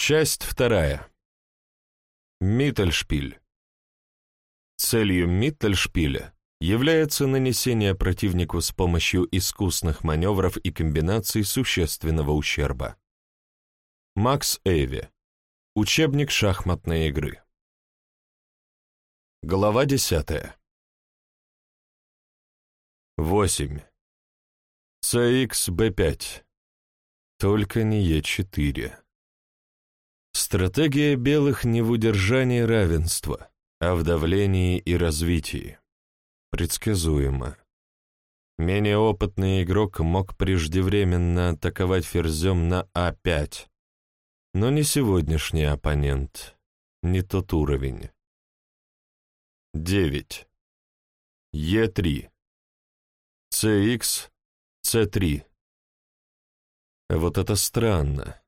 Часть вторая. Миттельшпиль. Целью Миттельшпиля является нанесение противнику с помощью искусных маневров и комбинаций существенного ущерба. Макс Эйви. Учебник шахматной игры. Глава десятая. 8. CXB5. Только не Е4. Стратегия белых не в удержании равенства, а в давлении и развитии. Предсказуемо. Менее опытный игрок мог преждевременно атаковать ферзем на А5, но не сегодняшний оппонент, не тот уровень. 9. Е3. CX, C3. Вот это странно.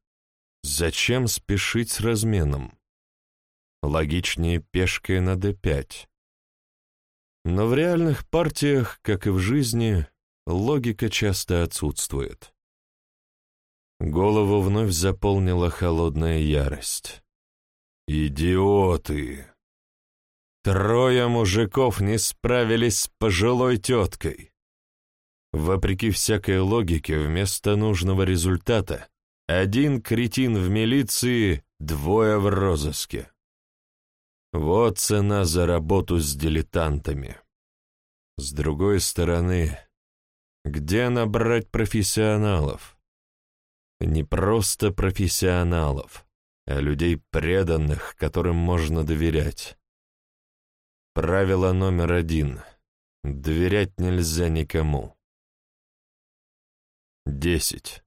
Зачем спешить с разменом? Логичнее пешкой на d5. Но в реальных партиях, как и в жизни, логика часто отсутствует. Голову вновь заполнила холодная ярость. «Идиоты! Трое мужиков не справились с пожилой теткой. Вопреки всякой логике, вместо нужного результата один кретин в милиции, двое в розыске. Вот цена за работу с дилетантами. С другой стороны, где набрать профессионалов? Не просто профессионалов, а людей преданных, которым можно доверять. Правило номер один — доверять нельзя никому. Десять.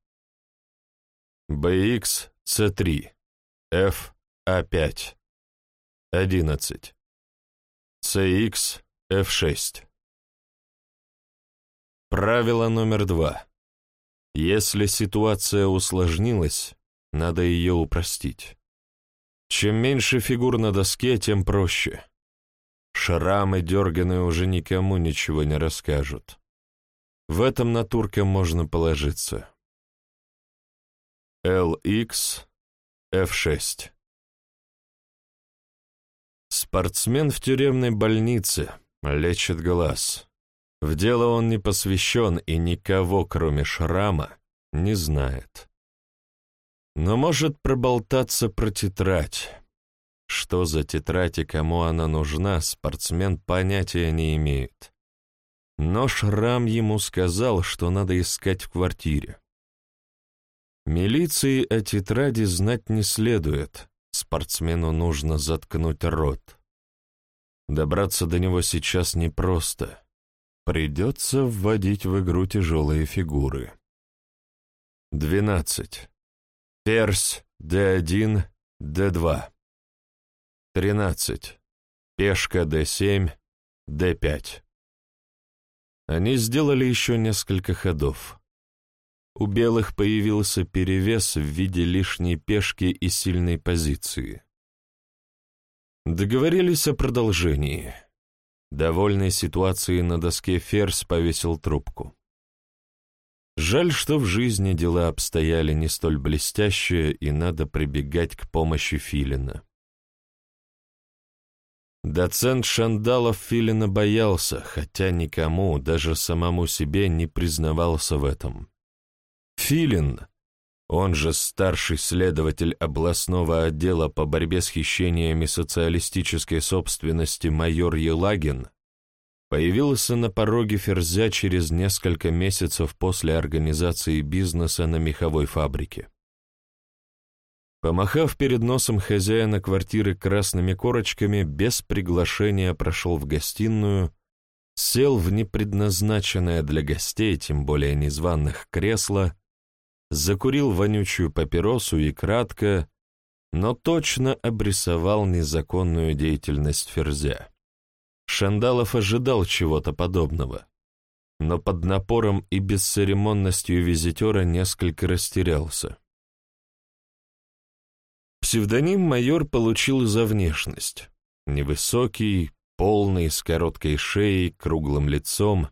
BX C3, F A5, 11, CX F6. Правило номер два. Если ситуация усложнилась, надо ее упростить. Чем меньше фигур на доске, тем проще. Шрамы дерганые уже никому ничего не расскажут. В этом на турка можно положиться. LX F6 Спортсмен в тюремной больнице, лечит глаз. В дело он не посвящен и никого, кроме шрама, не знает. Но может проболтаться про тетрадь. Что за тетрадь и кому она нужна, спортсмен понятия не имеет. Но шрам ему сказал, что надо искать в квартире. Милиции о тетради знать не следует, спортсмену нужно заткнуть рот. Добраться до него сейчас непросто. Придется вводить в игру тяжелые фигуры. 12. Перс, D1, D2. 13. Пешка D7, D5. Они сделали еще несколько ходов. У белых появился перевес в виде лишней пешки и сильной позиции. Договорились о продолжении. Довольной ситуацией на доске Ферзь повесил трубку. Жаль, что в жизни дела обстояли не столь блестяще, и надо прибегать к помощи Филина. Доцент Шандалов Филина боялся, хотя никому, даже самому себе, не признавался в этом. Филин, он же старший следователь областного отдела по борьбе с хищениями социалистической собственности майор Елагин, появился на пороге Ферзя через несколько месяцев после организации бизнеса на меховой фабрике. Помахав перед носом хозяина квартиры красными корочками, без приглашения прошел в гостиную, сел в непредназначенное для гостей, тем более незваных, кресло закурил вонючую папиросу и кратко, но точно обрисовал незаконную деятельность Ферзя. Шандалов ожидал чего-то подобного, но под напором и бесцеремонностью визитера несколько растерялся. Псевдоним майор получил за внешность. Невысокий, полный, с короткой шеей, круглым лицом,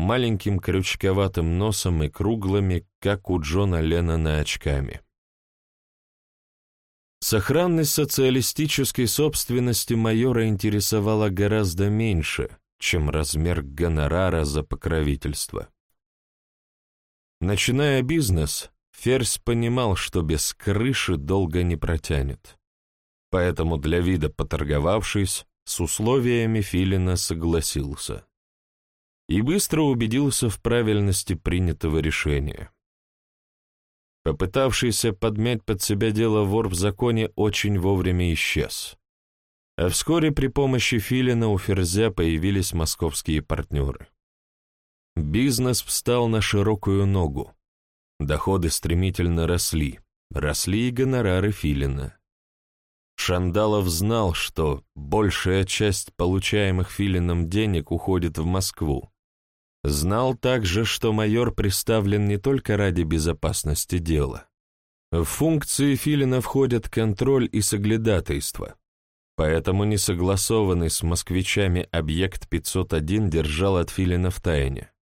маленьким крючковатым носом и круглыми, как у Джона Леннона, очками. Сохранность социалистической собственности майора интересовала гораздо меньше, чем размер гонорара за покровительство. Начиная бизнес, Ферзь понимал, что без крыши долго не протянет. Поэтому для вида поторговавшись, с условиями Филина согласился. И быстро убедился в правильности принятого решения. Попытавшийся подмять под себя дело вор в законе очень вовремя исчез. А вскоре при помощи Филина у Ферзя появились московские партнеры. Бизнес встал на широкую ногу. Доходы стремительно росли. Росли и гонорары Филина. Шандалов знал, что большая часть получаемых Филином денег уходит в Москву, Знал также, что майор представлен не только ради безопасности дела. В функции Филина входят контроль и соглядатайство, поэтому несогласованный с москвичами объект 501 держал от Филина в тайне.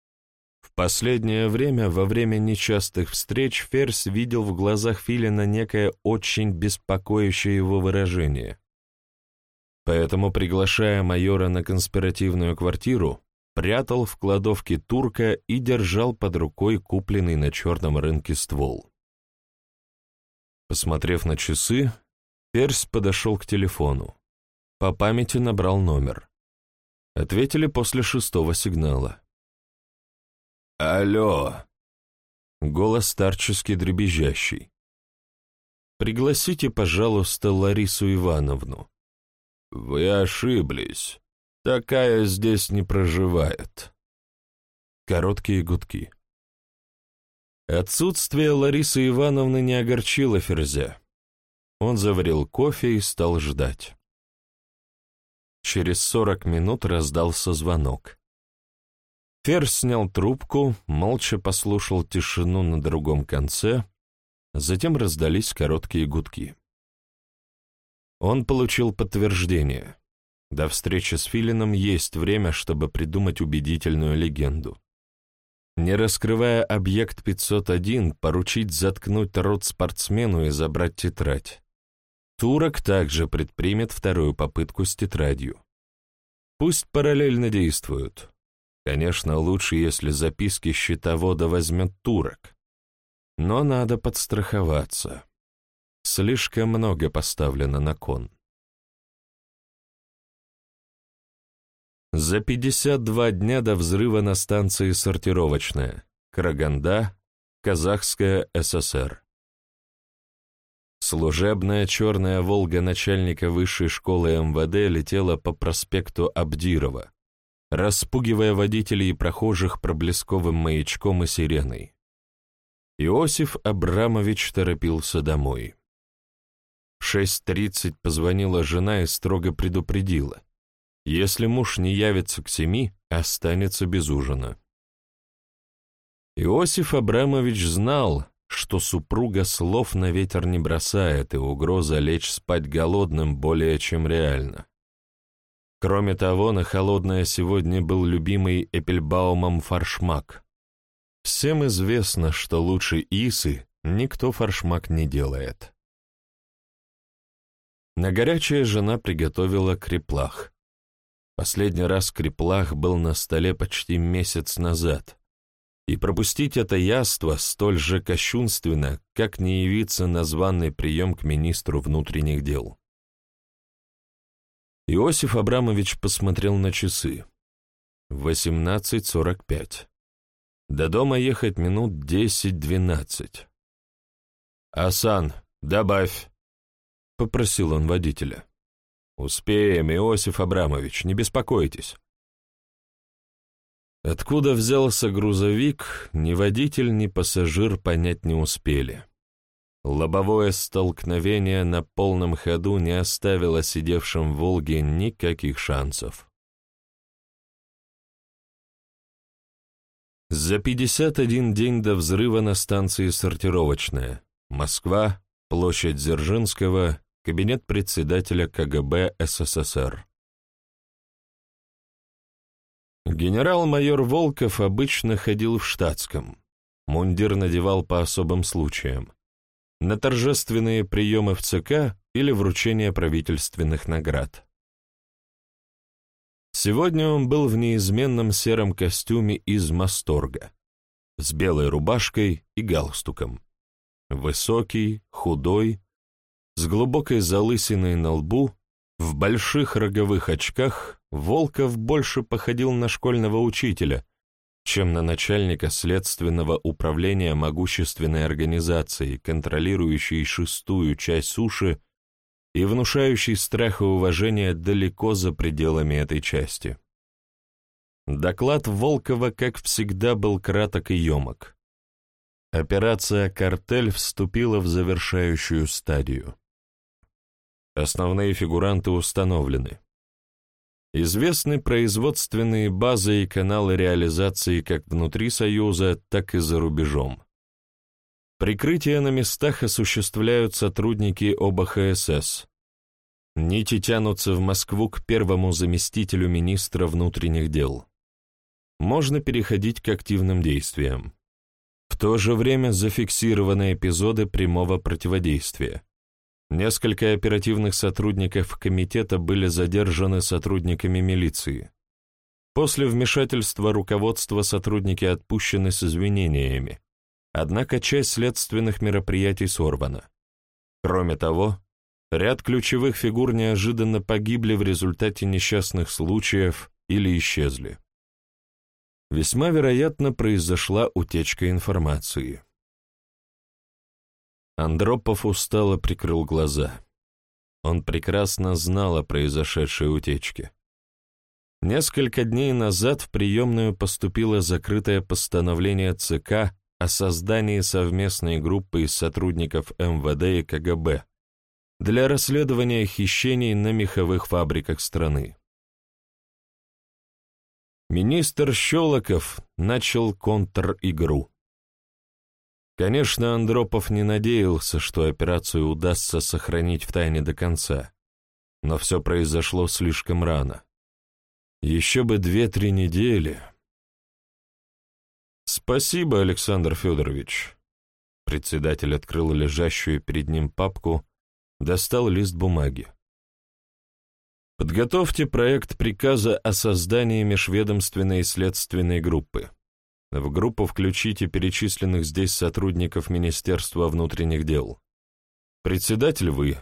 В последнее время, во время нечастых встреч, Ферзь видел в глазах Филина некое очень беспокоящее его выражение. Поэтому, приглашая майора на конспиративную квартиру, прятал в кладовке турка и держал под рукой купленный на черном рынке ствол. Посмотрев на часы, Персь подошел к телефону. По памяти набрал номер. Ответили после шестого сигнала. «Алло!» Голос старческий дребезжащий. «Пригласите, пожалуйста, Ларису Ивановну». «Вы ошиблись. Такая здесь не проживает. Короткие гудки. Отсутствие Ларисы Ивановны не огорчило Ферзя. Он заварил кофе и стал ждать. Через сорок минут раздался звонок. Ферзь снял трубку, молча послушал тишину на другом конце, затем раздались короткие гудки. Он получил подтверждение. До встречи с Филином есть время, чтобы придумать убедительную легенду. Не раскрывая объект 501, поручить заткнуть рот спортсмену и забрать тетрадь. Турок также предпримет вторую попытку с тетрадью. Пусть параллельно действуют. Конечно, лучше, если записки счетовода возьмет турок. Но надо подстраховаться. Слишком много поставлено на кон. За 52 дня до взрыва на станции «Сортировочная», Караганда, Казахская ССР. Служебная черная «Волга» начальника высшей школы МВД летела по проспекту Абдирова, распугивая водителей и прохожих проблесковым маячком и сиреной. Иосиф Абрамович торопился домой. В 6.30 позвонила жена и строго предупредила. Если муж не явится к семи, останется без ужина. Иосиф Абрамович знал, что супруга слов на ветер не бросает, и угроза лечь спать голодным более чем реальна. Кроме того, на холодное сегодня был любимый Эпельбаумом фаршмак. Всем известно, что лучше Исы никто фаршмак не делает. На горячее жена приготовила креплах. Последний раз креплах был на столе почти месяц назад, и пропустить это яство столь же кощунственно, как не явиться на званый прием к министру внутренних дел. Иосиф Абрамович посмотрел на часы. 18.45. До дома ехать минут 10-12. «Асан, добавь», — попросил он водителя. «Успеем, Иосиф Абрамович, не беспокойтесь». Откуда взялся грузовик, ни водитель, ни пассажир понять не успели. Лобовое столкновение на полном ходу не оставило сидевшим в «Волге» никаких шансов. За 51 день до взрыва на станции «Сортировочная», Москва, площадь Дзержинского, Кабинет председателя КГБ СССР. Генерал-майор Волков обычно ходил в штатском. Мундир надевал по особым случаям. На торжественные приемы в ЦК или вручение правительственных наград. Сегодня он был в неизменном сером костюме из масторга, с белой рубашкой и галстуком. Высокий, худой, с глубокой залысиной на лбу, в больших роговых очках, Волков больше походил на школьного учителя, чем на начальника следственного управления могущественной организации, контролирующей шестую часть суши и внушающий страх и уважение далеко за пределами этой части. Доклад Волкова, как всегда, был краток и емок. Операция «Картель» вступила в завершающую стадию. Основные фигуранты установлены. Известны производственные базы и каналы реализации как внутри Союза, так и за рубежом. Прикрытие на местах осуществляют сотрудники ОБХСС. Нити тянутся в Москву к первому заместителю министра внутренних дел. Можно переходить к активным действиям. В то же время зафиксированы эпизоды прямого противодействия. Несколько оперативных сотрудников комитета были задержаны сотрудниками милиции. После вмешательства руководства сотрудники отпущены с извинениями, однако часть следственных мероприятий сорвана. Кроме того, ряд ключевых фигур неожиданно погибли в результате несчастных случаев или исчезли. Весьма вероятно, произошла утечка информации. Андропов устало прикрыл глаза. Он прекрасно знал о произошедшей утечке. Несколько дней назад в приемную поступило закрытое постановление ЦК о создании совместной группы из сотрудников МВД и КГБ для расследования хищений на меховых фабриках страны. Министр Щелоков начал контр-игру. Конечно, Андропов не надеялся, что операцию удастся сохранить в тайне до конца, но все произошло слишком рано. Еще бы две-три недели. «Спасибо, Александр Федорович». Председатель открыл лежащую перед ним папку, достал лист бумаги. Подготовьте проект приказа о создании межведомственной следственной группы. В группу включите перечисленных здесь сотрудников Министерства внутренних дел. Председатель вы.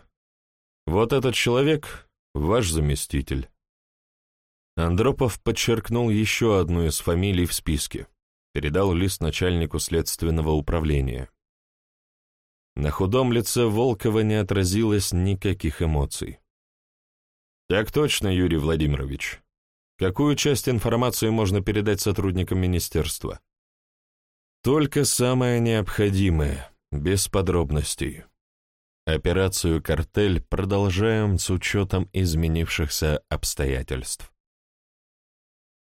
Вот этот человек — ваш заместитель. Андропов подчеркнул еще одну из фамилий в списке. Передал лист начальнику следственного управления. На худом лице Волкова не отразилось никаких эмоций. «Так точно, Юрий Владимирович. Какую часть информации можно передать сотрудникам министерства? Только самое необходимое, без подробностей. Операцию «Картель» продолжаем с учетом изменившихся обстоятельств.